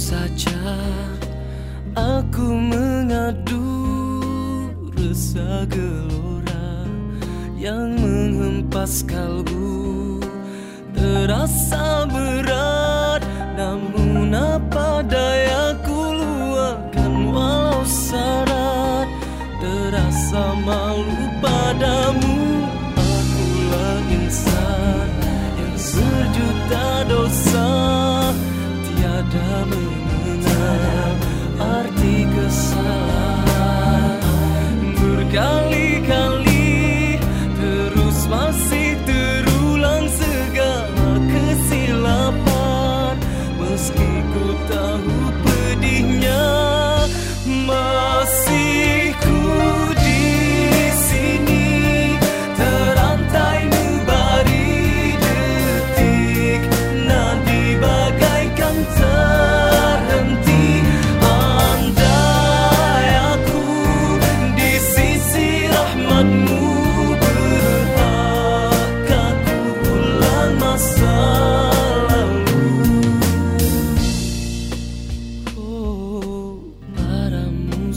saja aku mengadu rasa gelora yang menghempas kalbu terasa berat. malu padamu. Akulah insan yang sejuta dosa.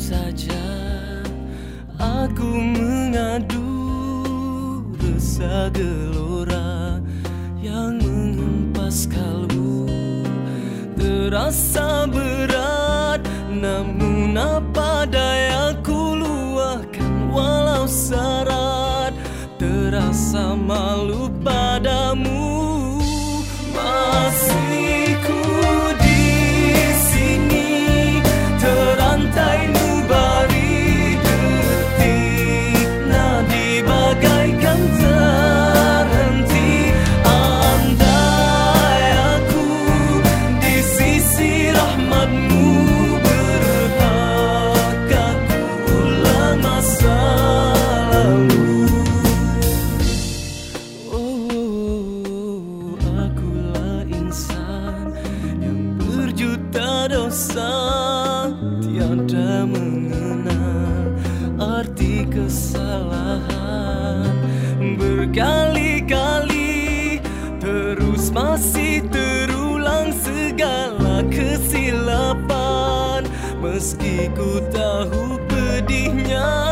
saja. Aku mengadu desa gelora yang mengempas kalbu. Terasa berat namun apa daya ku luahkan walau syarat? Terasa malu rasa tiada mengenal arti kesalahan berkali-kali terus masih terulang segala kesilapan meski ku tahu pedihnya.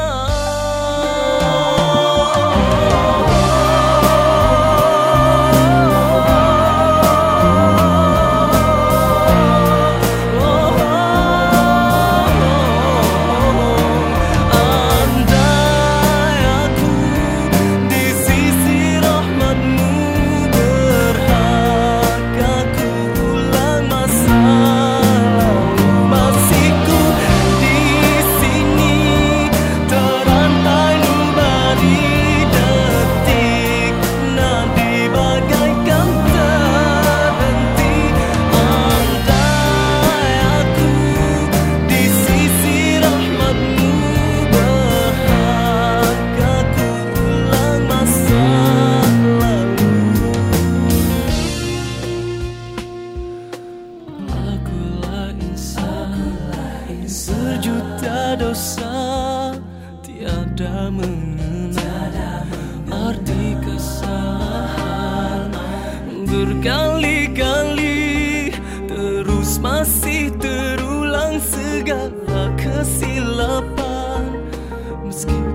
dosa tiada mengenal arti kesalahan berkali-kali terus masih terulang segala kesilapan. Meski